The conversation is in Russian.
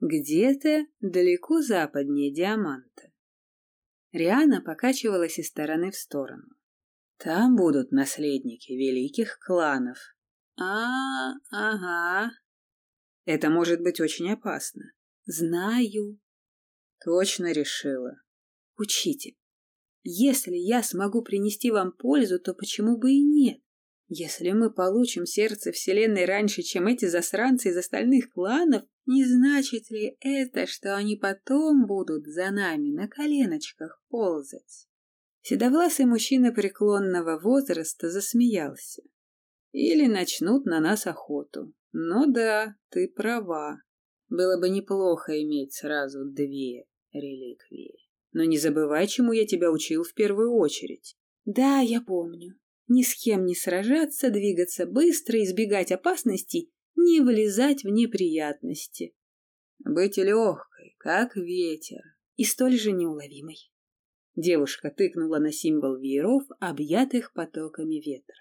где-то далеко западнее Диаманта. Риана покачивалась из стороны в сторону. Там будут наследники великих кланов. А, ага. Это может быть очень опасно. Знаю. Точно решила. Учитель, если я смогу принести вам пользу, то почему бы и нет? Если мы получим сердце Вселенной раньше, чем эти засранцы из остальных кланов, не значит ли это, что они потом будут за нами на коленочках ползать? Седовласый мужчина преклонного возраста засмеялся. Или начнут на нас охоту. Ну да, ты права. Было бы неплохо иметь сразу две реликвии. Но не забывай, чему я тебя учил в первую очередь. Да, я помню. Ни с кем не сражаться, двигаться быстро, избегать опасностей, не вылезать в неприятности. Быть легкой, как ветер, и столь же неуловимой. Девушка тыкнула на символ вееров, объятых потоками ветра.